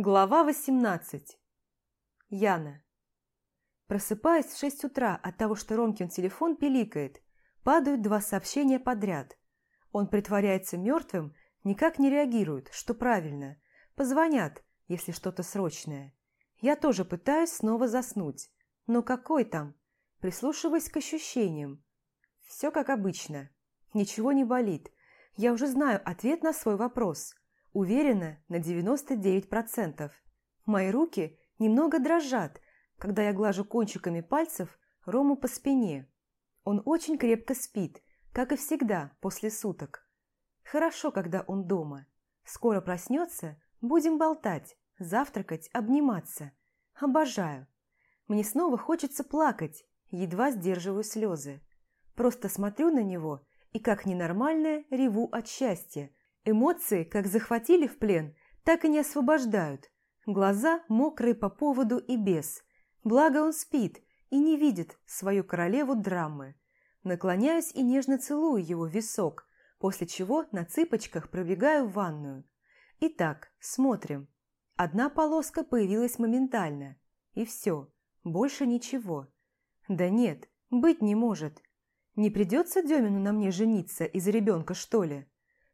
Глава 18. Яна. Просыпаюсь в 6 утра от того, что Ромкин телефон пиликает. Падают два сообщения подряд. Он притворяется мертвым, никак не реагирует, что правильно. Позвонят, если что-то срочное. Я тоже пытаюсь снова заснуть. Но какой там? Прислушиваясь к ощущениям. Все как обычно. Ничего не болит. Я уже знаю ответ на свой вопрос. Уверена на 99%. Мои руки немного дрожат, когда я глажу кончиками пальцев Рому по спине. Он очень крепко спит, как и всегда после суток. Хорошо, когда он дома. Скоро проснется, будем болтать, завтракать, обниматься. Обожаю. Мне снова хочется плакать, едва сдерживаю слезы. Просто смотрю на него и, как ненормальная, реву от счастья, Эмоции, как захватили в плен, так и не освобождают. Глаза мокрые по поводу и без. Благо он спит и не видит свою королеву драмы. Наклоняюсь и нежно целую его висок, после чего на цыпочках пробегаю в ванную. Итак, смотрим. Одна полоска появилась моментально. И все, больше ничего. Да нет, быть не может. Не придется Демину на мне жениться из-за ребенка, что ли?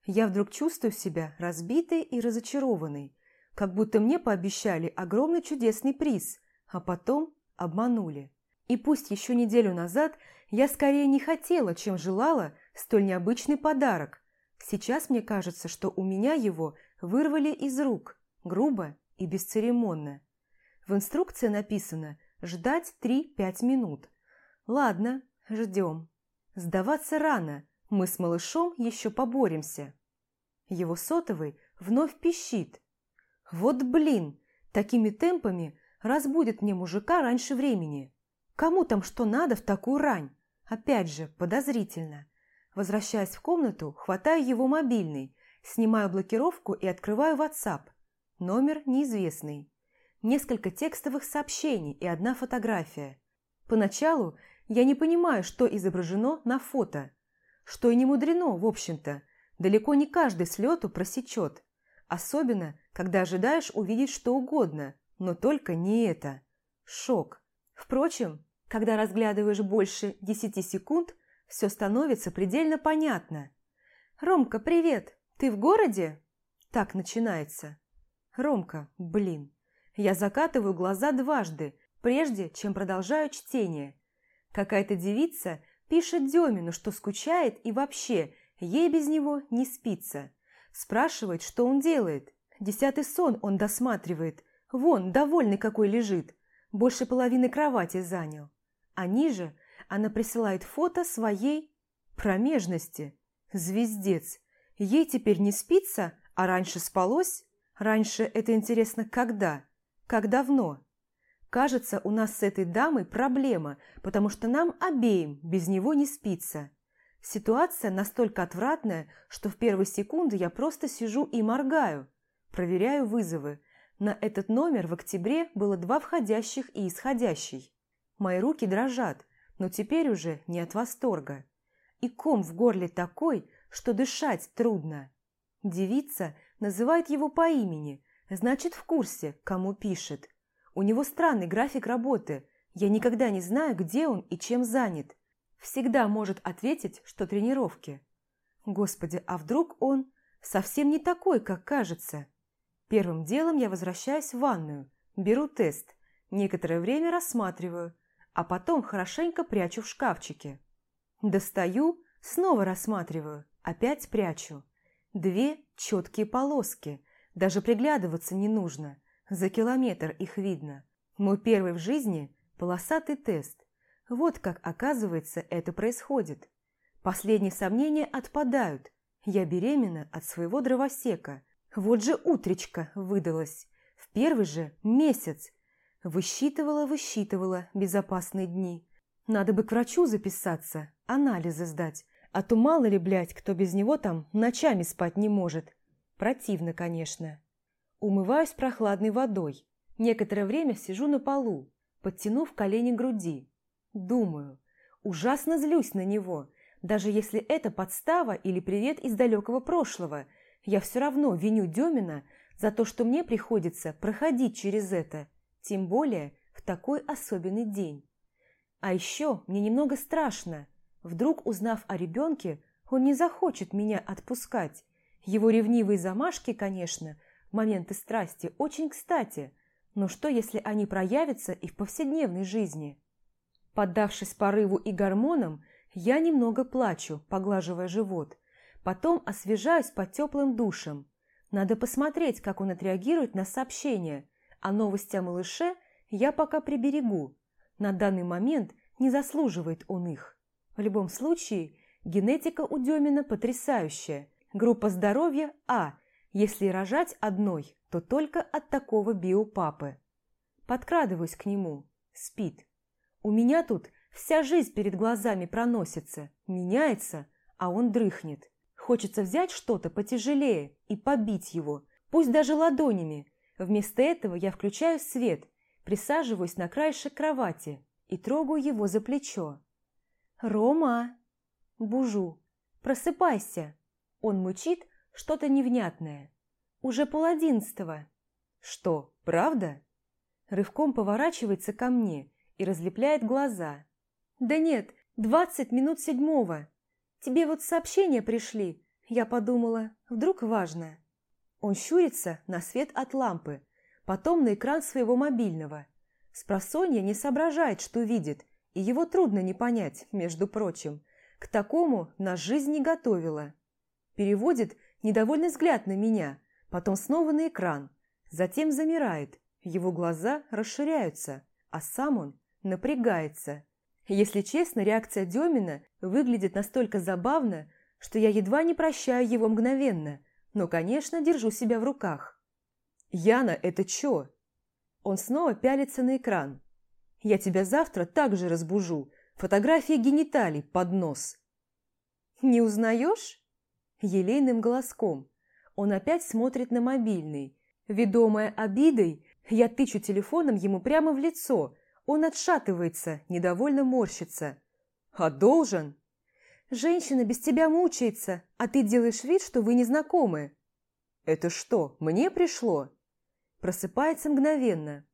Я вдруг чувствую себя разбитой и разочарованной, как будто мне пообещали огромный чудесный приз, а потом обманули. И пусть еще неделю назад я скорее не хотела, чем желала столь необычный подарок, сейчас мне кажется, что у меня его вырвали из рук, грубо и бесцеремонно. В инструкции написано «ждать 3-5 минут». Ладно, ждем. Сдаваться рано – мы с малышом еще поборемся. Его сотовый вновь пищит. Вот блин, такими темпами разбудит мне мужика раньше времени. Кому там что надо в такую рань? Опять же, подозрительно. Возвращаясь в комнату, хватаю его мобильный, снимаю блокировку и открываю WhatsApp. Номер неизвестный. Несколько текстовых сообщений и одна фотография. Поначалу я не понимаю, что изображено на фото – что и не мудрено, в общем-то. Далеко не каждый с лету просечет. Особенно, когда ожидаешь увидеть что угодно, но только не это. Шок. Впрочем, когда разглядываешь больше десяти секунд, все становится предельно понятно. «Ромка, привет! Ты в городе?» Так начинается. «Ромка, блин!» Я закатываю глаза дважды, прежде чем продолжаю чтение. Какая-то девица Пишет Демину, что скучает и вообще ей без него не спится. Спрашивает, что он делает. Десятый сон он досматривает. Вон, довольный какой лежит. Больше половины кровати занял. А ниже она присылает фото своей промежности. Звездец. Ей теперь не спится, а раньше спалось? Раньше это интересно когда? Как давно? Кажется, у нас с этой дамой проблема, потому что нам обеим без него не спится. Ситуация настолько отвратная, что в первые секунды я просто сижу и моргаю. Проверяю вызовы. На этот номер в октябре было два входящих и исходящий. Мои руки дрожат, но теперь уже не от восторга. И ком в горле такой, что дышать трудно. Девица называет его по имени, значит в курсе, кому пишет. У него странный график работы. Я никогда не знаю, где он и чем занят. Всегда может ответить, что тренировки. Господи, а вдруг он совсем не такой, как кажется? Первым делом я возвращаюсь в ванную, беру тест, некоторое время рассматриваю, а потом хорошенько прячу в шкафчике. Достаю, снова рассматриваю, опять прячу. Две четкие полоски, даже приглядываться не нужно. За километр их видно. Мой первый в жизни – полосатый тест. Вот как, оказывается, это происходит. Последние сомнения отпадают. Я беременна от своего дровосека. Вот же утречка выдалась. В первый же месяц. Высчитывала, высчитывала безопасные дни. Надо бы к врачу записаться, анализы сдать. А то мало ли, блядь, кто без него там ночами спать не может. Противно, конечно. Умываюсь прохладной водой. Некоторое время сижу на полу, подтянув колени к груди. Думаю, ужасно злюсь на него. Даже если это подстава или привет из далекого прошлого, я все равно виню Демина за то, что мне приходится проходить через это, тем более в такой особенный день. А еще мне немного страшно. Вдруг, узнав о ребенке, он не захочет меня отпускать. Его ревнивые замашки, конечно, моменты страсти очень кстати, но что, если они проявятся и в повседневной жизни? Поддавшись порыву и гормонам, я немного плачу, поглаживая живот. Потом освежаюсь под теплым душем. Надо посмотреть, как он отреагирует на сообщение, а новости о малыше я пока приберегу. На данный момент не заслуживает он их. В любом случае, генетика у Демина потрясающая. Группа здоровья А. Если рожать одной, то только от такого биопапы. Подкрадываюсь к нему. Спит. У меня тут вся жизнь перед глазами проносится, меняется, а он дрыхнет. Хочется взять что-то потяжелее и побить его, пусть даже ладонями. Вместо этого я включаю свет, присаживаюсь на краешек кровати и трогаю его за плечо. «Рома!» Бужу. «Просыпайся!» Он мучит что-то невнятное. «Уже пол одиннадцатого». «Что, правда?» Рывком поворачивается ко мне и разлепляет глаза. «Да нет, двадцать минут седьмого. Тебе вот сообщения пришли. Я подумала, вдруг важно». Он щурится на свет от лампы, потом на экран своего мобильного. Спросонья не соображает, что видит, и его трудно не понять, между прочим. К такому нас жизнь не готовила. Переводит недовольный взгляд на меня, потом снова на экран, затем замирает, его глаза расширяются, а сам он напрягается. Если честно, реакция Демина выглядит настолько забавно, что я едва не прощаю его мгновенно, но, конечно, держу себя в руках. «Яна, это чё?» Он снова пялится на экран. «Я тебя завтра также разбужу. Фотография гениталий под нос». «Не узнаешь?» Елейным голоском. Он опять смотрит на мобильный. Ведомая обидой, я тычу телефоном ему прямо в лицо – он отшатывается, недовольно морщится. «А должен?» «Женщина без тебя мучается, а ты делаешь вид, что вы не знакомы». «Это что, мне пришло?» Просыпается мгновенно.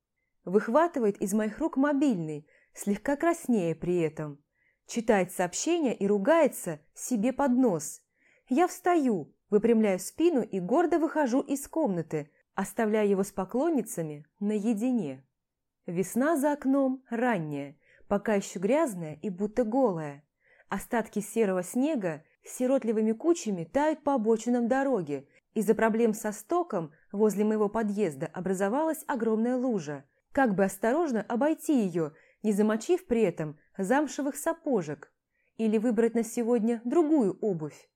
Выхватывает из моих рук мобильный, слегка краснее при этом. Читает сообщение и ругается себе под нос. Я встаю, выпрямляю спину и гордо выхожу из комнаты, оставляя его с поклонницами наедине. Весна за окном ранняя, пока еще грязная и будто голая. Остатки серого снега сиротливыми кучами тают по обочинам дороги. Из-за проблем со стоком возле моего подъезда образовалась огромная лужа. Как бы осторожно обойти ее, не замочив при этом замшевых сапожек, или выбрать на сегодня другую обувь.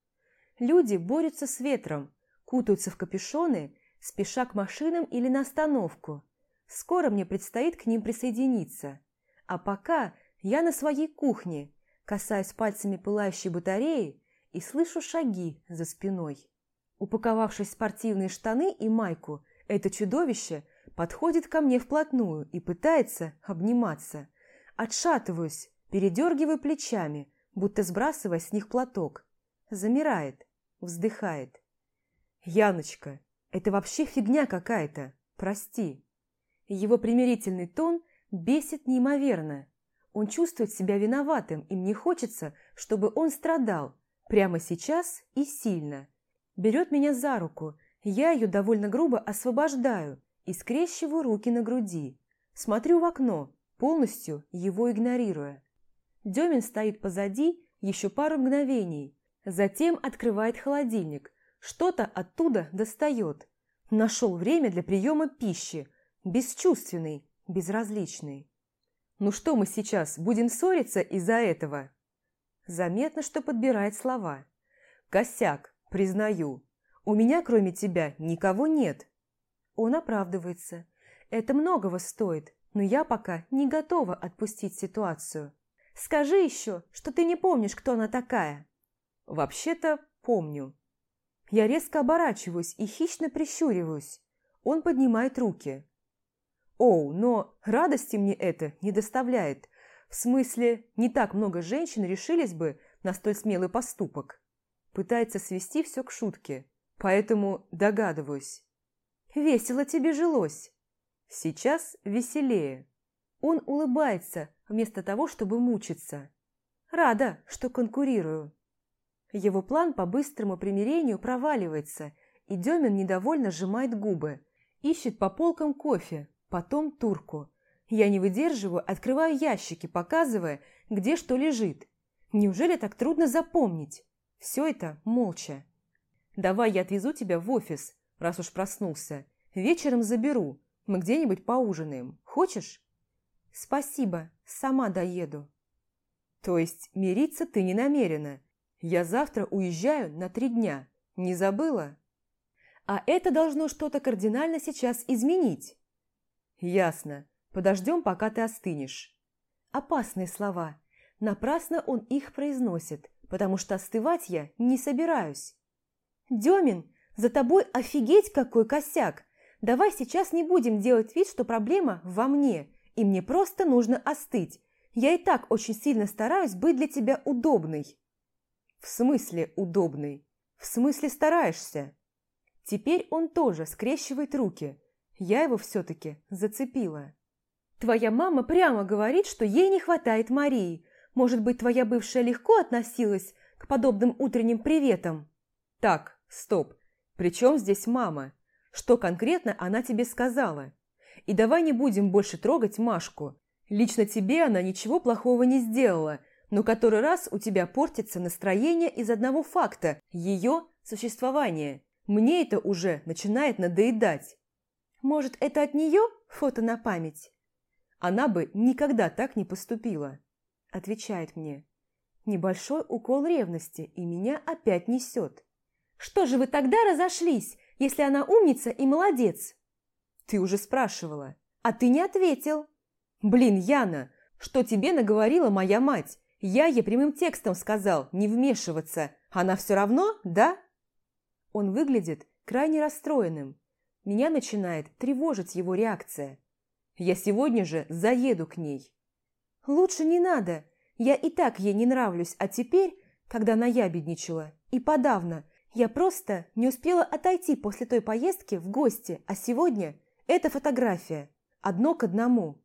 Люди борются с ветром, кутаются в капюшоны, спеша к машинам или на остановку. Скоро мне предстоит к ним присоединиться. А пока я на своей кухне, касаюсь пальцами пылающей батареи и слышу шаги за спиной. Упаковавшись в спортивные штаны и майку, это чудовище подходит ко мне вплотную и пытается обниматься. Отшатываюсь, передергиваю плечами, будто сбрасывая с них платок. Замирает, вздыхает. «Яночка, это вообще фигня какая-то, прости». Его примирительный тон бесит неимоверно. Он чувствует себя виноватым, и мне хочется, чтобы он страдал прямо сейчас и сильно. Берет меня за руку, я ее довольно грубо освобождаю и скрещиваю руки на груди. Смотрю в окно, полностью его игнорируя. Демин стоит позади еще пару мгновений, затем открывает холодильник, что-то оттуда достает. Нашел время для приема пищи, Бесчувственный, безразличный. Ну что мы сейчас, будем ссориться из-за этого? Заметно, что подбирает слова. Косяк, признаю. У меня, кроме тебя, никого нет. Он оправдывается. Это многого стоит, но я пока не готова отпустить ситуацию. Скажи еще, что ты не помнишь, кто она такая. Вообще-то помню. Я резко оборачиваюсь и хищно прищуриваюсь. Он поднимает руки. Оу, но радости мне это не доставляет. В смысле, не так много женщин решились бы на столь смелый поступок. Пытается свести все к шутке, поэтому догадываюсь. Весело тебе жилось. Сейчас веселее. Он улыбается, вместо того, чтобы мучиться. Рада, что конкурирую. Его план по быстрому примирению проваливается, и Демин недовольно сжимает губы. Ищет по полкам кофе, потом турку. Я не выдерживаю, открываю ящики, показывая, где что лежит. Неужели так трудно запомнить? Все это молча. Давай я отвезу тебя в офис, раз уж проснулся. Вечером заберу. Мы где-нибудь поужинаем. Хочешь? Спасибо, сама доеду. То есть мириться ты не намерена. Я завтра уезжаю на три дня. Не забыла? А это должно что-то кардинально сейчас изменить. Ясно. Подождем, пока ты остынешь. Опасные слова. Напрасно он их произносит, потому что остывать я не собираюсь. Демин, за тобой офигеть какой косяк! Давай сейчас не будем делать вид, что проблема во мне, и мне просто нужно остыть. Я и так очень сильно стараюсь быть для тебя удобной. В смысле удобной? В смысле стараешься? Теперь он тоже скрещивает руки. Я его все-таки зацепила. Твоя мама прямо говорит, что ей не хватает Марии. Может быть, твоя бывшая легко относилась к подобным утренним приветам? Так, стоп. При чем здесь мама? Что конкретно она тебе сказала? И давай не будем больше трогать Машку. Лично тебе она ничего плохого не сделала, но который раз у тебя портится настроение из одного факта – ее существования. Мне это уже начинает надоедать. Может, это от нее фото на память? Она бы никогда так не поступила, отвечает мне. Небольшой укол ревности, и меня опять несет. Что же вы тогда разошлись, если она умница и молодец? Ты уже спрашивала, а ты не ответил. Блин, Яна, что тебе наговорила моя мать? Я ей прямым текстом сказал не вмешиваться. Она все равно, да? Он выглядит крайне расстроенным. Меня начинает тревожить его реакция. Я сегодня же заеду к ней. Лучше не надо. Я и так ей не нравлюсь, а теперь, когда наябедничала, и подавно, я просто не успела отойти после той поездки в гости, а сегодня это фотография, одно к одному.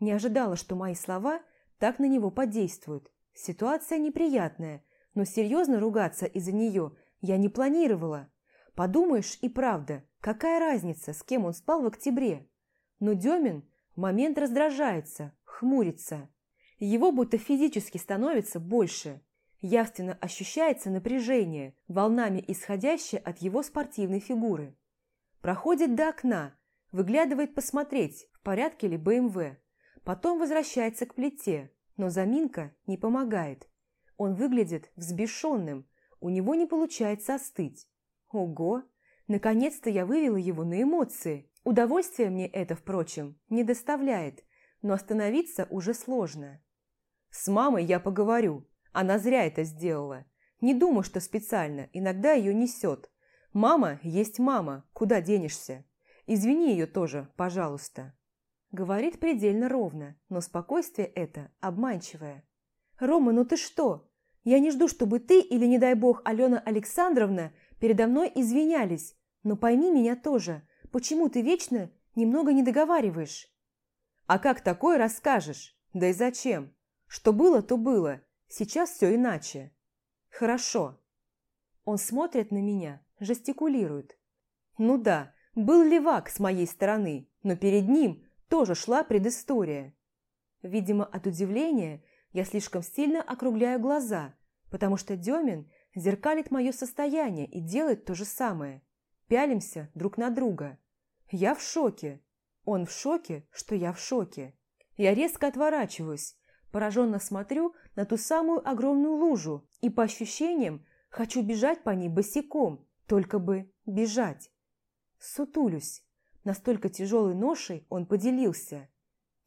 Не ожидала, что мои слова так на него подействуют. Ситуация неприятная, но серьезно ругаться из-за нее я не планировала. Подумаешь, и правда, какая разница, с кем он спал в октябре? Но Демин в момент раздражается, хмурится. Его будто физически становится больше. Явственно ощущается напряжение, волнами исходящее от его спортивной фигуры. Проходит до окна, выглядывает посмотреть, в порядке ли БМВ. Потом возвращается к плите, но заминка не помогает. Он выглядит взбешенным, у него не получается остыть. Ого! Наконец-то я вывела его на эмоции. Удовольствие мне это, впрочем, не доставляет, но остановиться уже сложно. С мамой я поговорю. Она зря это сделала. Не думаю, что специально, иногда ее несет. Мама есть мама, куда денешься? Извини ее тоже, пожалуйста. Говорит предельно ровно, но спокойствие это обманчивое. «Рома, ну ты что? Я не жду, чтобы ты или, не дай бог, Алена Александровна передо мной извинялись, но пойми меня тоже, почему ты вечно немного не договариваешь?» «А как такое расскажешь? Да и зачем? Что было, то было. Сейчас все иначе». «Хорошо». Он смотрит на меня, жестикулирует. Ну да, был левак с моей стороны, но перед ним тоже шла предыстория. Видимо, от удивления я слишком сильно округляю глаза, потому что Демин зеркалит мое состояние и делает то же самое. Пялимся друг на друга. Я в шоке. Он в шоке, что я в шоке. Я резко отворачиваюсь, пораженно смотрю на ту самую огромную лужу и по ощущениям хочу бежать по ней босиком, только бы бежать. Сутулюсь. Настолько тяжелой ношей он поделился.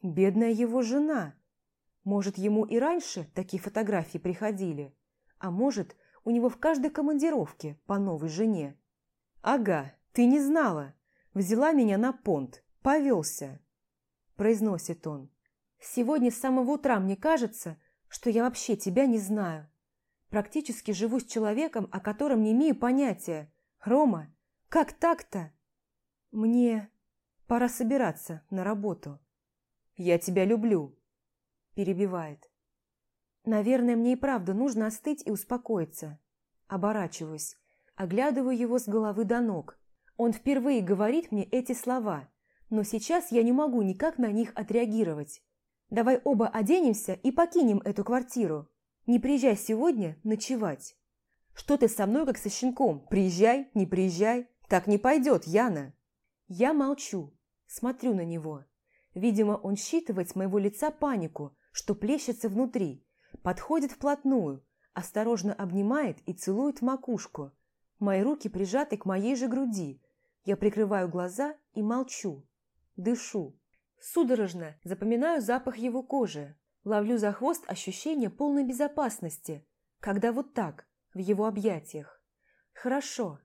Бедная его жена. Может, ему и раньше такие фотографии приходили. А может, у него в каждой командировке по новой жене. «Ага, ты не знала. Взяла меня на понт. Повелся», – произносит он. «Сегодня с самого утра мне кажется, что я вообще тебя не знаю. Практически живу с человеком, о котором не имею понятия. Рома, как так-то? Мне пора собираться на работу. Я тебя люблю, перебивает. Наверное, мне и правда нужно остыть и успокоиться. Оборачиваюсь, оглядываю его с головы до ног. Он впервые говорит мне эти слова, но сейчас я не могу никак на них отреагировать. Давай оба оденемся и покинем эту квартиру. Не приезжай сегодня ночевать. Что ты со мной, как со щенком? Приезжай, не приезжай. Так не пойдет, Яна. Я молчу, смотрю на него. Видимо, он считывает с моего лица панику, что плещется внутри, подходит вплотную, осторожно обнимает и целует макушку. Мои руки прижаты к моей же груди. Я прикрываю глаза и молчу. Дышу. Судорожно запоминаю запах его кожи. Ловлю за хвост ощущение полной безопасности, когда вот так, в его объятиях. Хорошо.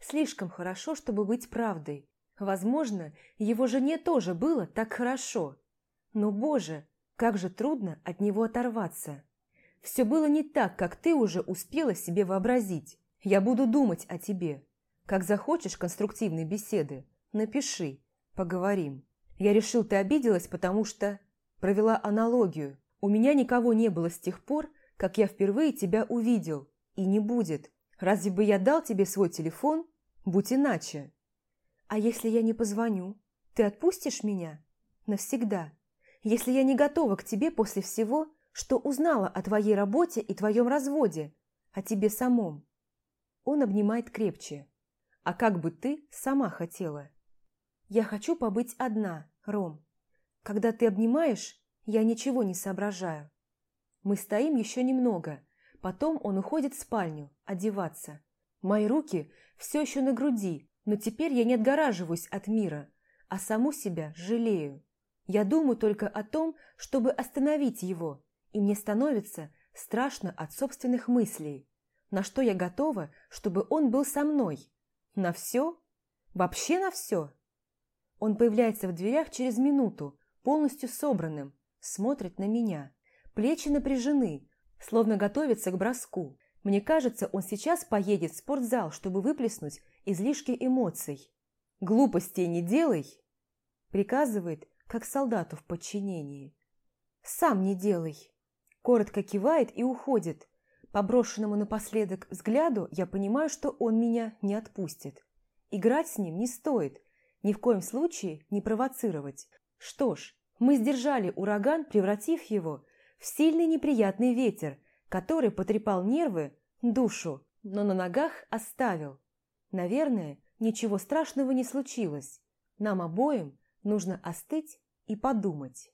Слишком хорошо, чтобы быть правдой. Возможно, его жене тоже было так хорошо. Но, боже, как же трудно от него оторваться. Все было не так, как ты уже успела себе вообразить. Я буду думать о тебе. Как захочешь конструктивной беседы, напиши, поговорим. Я решил, ты обиделась, потому что... Провела аналогию. У меня никого не было с тех пор, как я впервые тебя увидел. И не будет. Разве бы я дал тебе свой телефон? Будь иначе. А если я не позвоню? Ты отпустишь меня? Навсегда. Если я не готова к тебе после всего, что узнала о твоей работе и твоем разводе, о тебе самом. Он обнимает крепче. А как бы ты сама хотела? Я хочу побыть одна, Ром. Когда ты обнимаешь, я ничего не соображаю. Мы стоим еще немного. Потом он уходит в спальню, одеваться. Мои руки все еще на груди, но теперь я не отгораживаюсь от мира, а саму себя жалею. Я думаю только о том, чтобы остановить его, и мне становится страшно от собственных мыслей. На что я готова, чтобы он был со мной? На все? Вообще на все? Он появляется в дверях через минуту, полностью собранным, смотрит на меня. Плечи напряжены, словно готовится к броску. Мне кажется, он сейчас поедет в спортзал, чтобы выплеснуть излишки эмоций. «Глупостей не делай!» Приказывает, как солдату в подчинении. «Сам не делай!» Коротко кивает и уходит. По брошенному напоследок взгляду я понимаю, что он меня не отпустит. Играть с ним не стоит, ни в коем случае не провоцировать. Что ж, мы сдержали ураган, превратив его в сильный неприятный ветер, который потрепал нервы, душу, но на ногах оставил. Наверное, ничего страшного не случилось. Нам обоим нужно остыть и подумать.